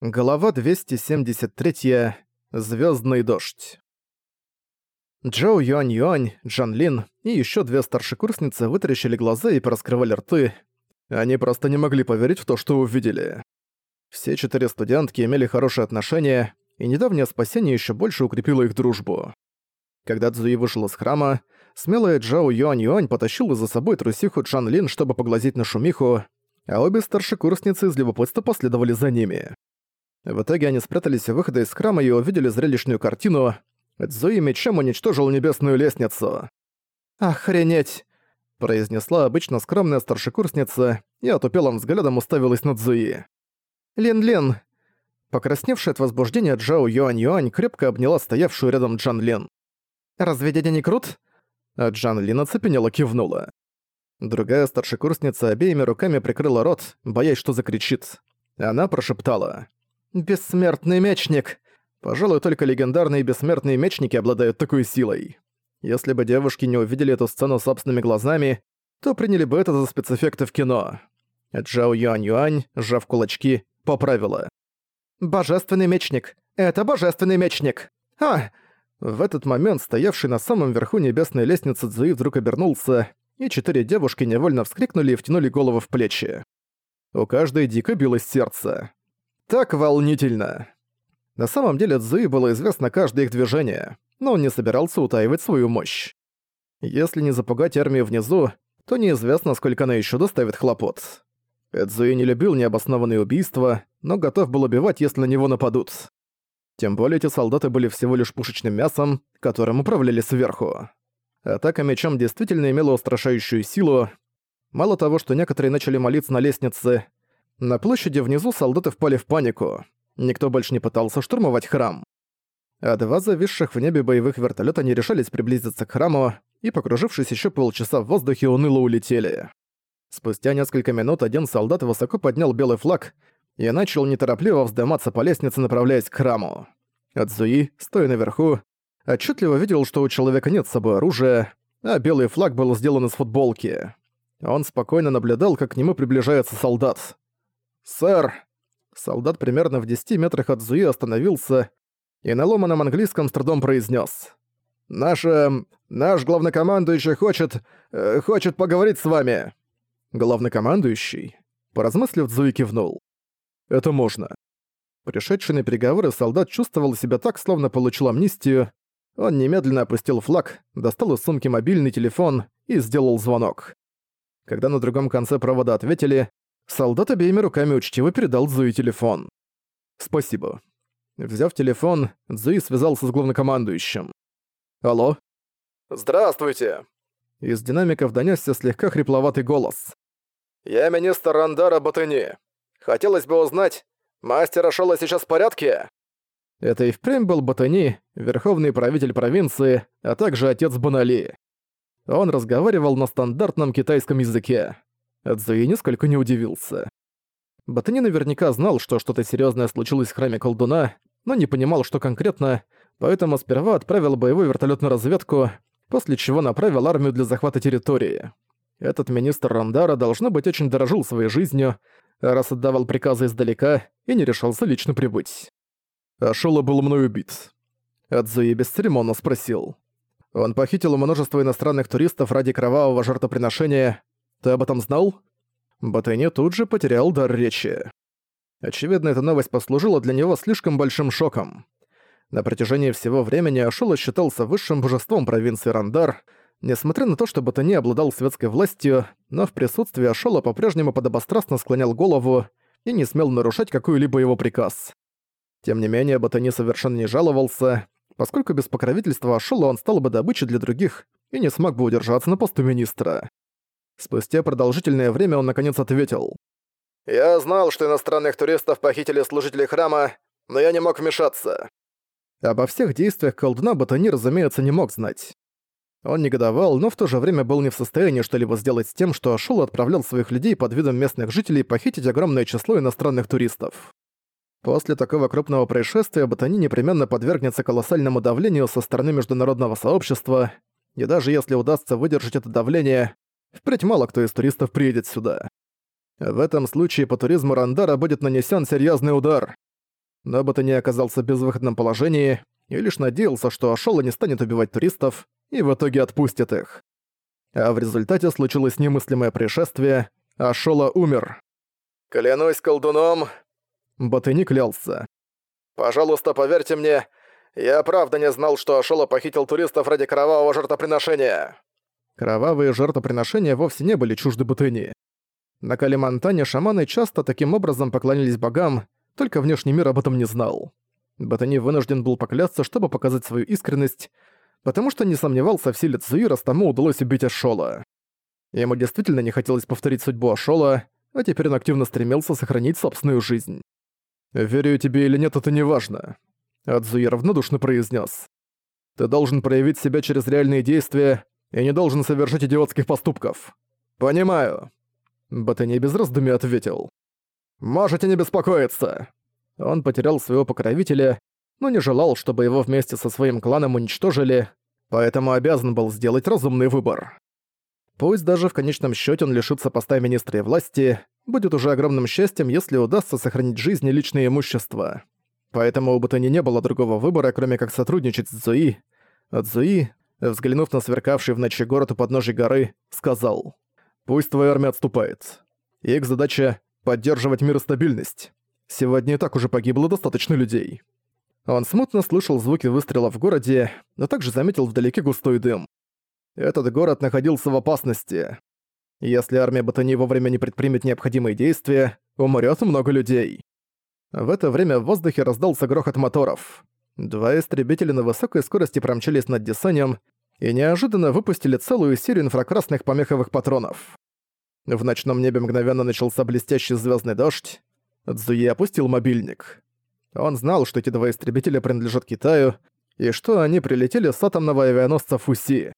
Глава 273. Звездный дождь. Джоу Юань Юань, Джан Лин и еще две старшекурсницы вытаращили глаза и пораскрывали рты. Они просто не могли поверить в то, что увидели. Все четыре студентки имели хорошие отношения, и недавнее спасение еще больше укрепило их дружбу. Когда Цзуи вышел из храма, смелая Джоу Юань Юань потащила за собой трусиху Джан Лин, чтобы поглазеть на шумиху, а обе старшекурсницы из любопытства последовали за ними. В итоге они спрятались у выхода из храма и увидели зрелищную картину. Цзуи мечом уничтожил небесную лестницу. «Охренеть!» – произнесла обычно скромная старшекурсница и отупелым взглядом уставилась на Цзуи. «Лин-Лин!» Покрасневшая от возбуждения Джао Юань-Юань крепко обняла стоявшую рядом Джан Лин. «Разве дядя не крут?» А Джан Лин оцепенела кивнула. Другая старшекурсница обеими руками прикрыла рот, боясь, что закричит. Она прошептала. Бессмертный мечник! Пожалуй, только легендарные бессмертные мечники обладают такой силой. Если бы девушки не увидели эту сцену собственными глазами, то приняли бы это за спецэффекты в кино. Джао Юань Юань, сжав кулачки, поправила. «Божественный мечник! Это божественный мечник! А!» В этот момент стоявший на самом верху небесной лестницы Цзуи вдруг обернулся, и четыре девушки невольно вскрикнули и втянули голову в плечи. У каждой дико билось сердце. Так волнительно. На самом деле Цзуи было известно каждое их движение, но он не собирался утаивать свою мощь. Если не запугать армию внизу, то неизвестно, сколько она еще доставит хлопот. Цзуи не любил необоснованные убийства, но готов был убивать, если на него нападут. Тем более эти солдаты были всего лишь пушечным мясом, которым управляли сверху. Атака мечом действительно имела устрашающую силу. Мало того, что некоторые начали молиться на лестнице, на площади внизу солдаты впали в панику. Никто больше не пытался штурмовать храм. А два зависших в небе боевых вертолета не решались приблизиться к храму и, покружившись еще полчаса в воздухе, уныло улетели. Спустя несколько минут один солдат высоко поднял белый флаг и начал неторопливо вздыматься по лестнице, направляясь к храму. Адзуи, стоя наверху, отчетливо видел, что у человека нет с собой оружия, а белый флаг был сделан из футболки. Он спокойно наблюдал, как к нему приближается солдат. «Сэр!» Солдат примерно в 10 метрах от Зуи остановился и на ломаном английском с трудом произнес: «Наш... Наш главнокомандующий хочет... Э, хочет поговорить с вами». «Главнокомандующий?» Поразмыслив, Зуи кивнул. «Это можно». Пришедший на переговоры солдат чувствовал себя так, словно получил амнистию. Он немедленно опустил флаг, достал из сумки мобильный телефон и сделал звонок. Когда на другом конце провода ответили, Солдат обеими руками учтиво передал Зуи телефон. «Спасибо». Взяв телефон, Зуи связался с главнокомандующим. «Алло?» «Здравствуйте!» Из динамиков донёсся слегка хрипловатый голос. «Я министр Рандара Батыни. Хотелось бы узнать, мастер Ашола сейчас в порядке?» Это и впрямь был Батыни, верховный правитель провинции, а также отец Банали. Он разговаривал на стандартном китайском языке. Цзуи нисколько не удивился. Батани наверняка знал, что что-то серьезное случилось в храме колдуна, но не понимал, что конкретно, поэтому сперва отправил боевой вертолет на разведку, после чего направил армию для захвата территории. Этот министр Рандара, должно быть, очень дорожил своей жизнью, раз отдавал приказы издалека и не решался лично прибыть. Ашола был мной убит. Адзуи бесцеремонно спросил. Он похитил множество иностранных туристов ради кровавого жертвоприношения, ты об этом знал?» Батыни тут же потерял дар речи. Очевидно, эта новость послужила для него слишком большим шоком. На протяжении всего времени Ашула считался высшим божеством провинции Рандар, несмотря на то, что Батыни обладал светской властью, но в присутствии Ашола по-прежнему подобострастно склонял голову и не смел нарушать какой-либо его приказ. Тем не менее, Батыни совершенно не жаловался, поскольку без покровительства Ашола он стал бы добычей для других и не смог бы удержаться на посту министра. Спустя продолжительное время он наконец ответил. «Я знал, что иностранных туристов похитили служители храма, но я не мог вмешаться». Обо всех действиях колдуна Батани, разумеется, не мог знать. Он негодовал, но в то же время был не в состоянии что-либо сделать с тем, что Ашул отправлял своих людей под видом местных жителей похитить огромное число иностранных туристов. После такого крупного происшествия Батани непременно подвергнется колоссальному давлению со стороны международного сообщества, и даже если удастся выдержать это давление, Впредь мало кто из туристов приедет сюда. В этом случае по туризму Рандара будет нанесен серьезный удар. но Ботани оказался в безвыходном положении и лишь надеялся, что Ашола не станет убивать туристов и в итоге отпустит их. А в результате случилось немыслимое происшествие, Ашола умер. «Клянусь колдуном!» Ботани клялся. «Пожалуйста, поверьте мне, я правда не знал, что Ашола похитил туристов ради кровавого жертвоприношения». Кровавые жертвоприношения вовсе не были чужды Ботани. На Калимантане шаманы часто таким образом поклонялись богам, только внешний мир об этом не знал. Ботани вынужден был поклясться, чтобы показать свою искренность, потому что не сомневался в силе Цзуи, раз тому удалось убить Ашола. Ему действительно не хотелось повторить судьбу Ашола, а теперь он активно стремился сохранить собственную жизнь. «Верю тебе или нет, это не важно», — Адзуи равнодушно произнес. «Ты должен проявить себя через реальные действия и не должен совершать идиотских поступков». «Понимаю», — Ботани без раздумий ответил. «Можете не беспокоиться». Он потерял своего покровителя, но не желал, чтобы его вместе со своим кланом уничтожили, поэтому обязан был сделать разумный выбор. Пусть даже в конечном счете он лишится поста министра и власти, будет уже огромным счастьем, если удастся сохранить жизнь и личное имущество. Поэтому у Батани не было другого выбора, кроме как сотрудничать с Зуи. А Зуи, взглянув на сверкавший в ночи город у подножия горы, сказал «Пусть твоя армия отступает. Их задача — поддерживать мир и стабильность. Сегодня и так уже погибло достаточно людей». Он смутно слышал звуки выстрела в городе, но также заметил вдалеке густой дым. Этот город находился в опасности. Если армия Батани вовремя не предпримет необходимые действия, умрет много людей. В это время в воздухе раздался грохот моторов. Два истребителя на высокой скорости промчались над Десанем и неожиданно выпустили целую серию инфракрасных помеховых патронов. В ночном небе мгновенно начался блестящий звездный дождь. Цзуи опустил мобильник. Он знал, что эти два истребителя принадлежат Китаю, и что они прилетели с атомного авианосца Фуси.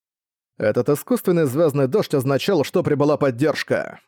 Этот искусственный звездный дождь означал, что прибыла поддержка.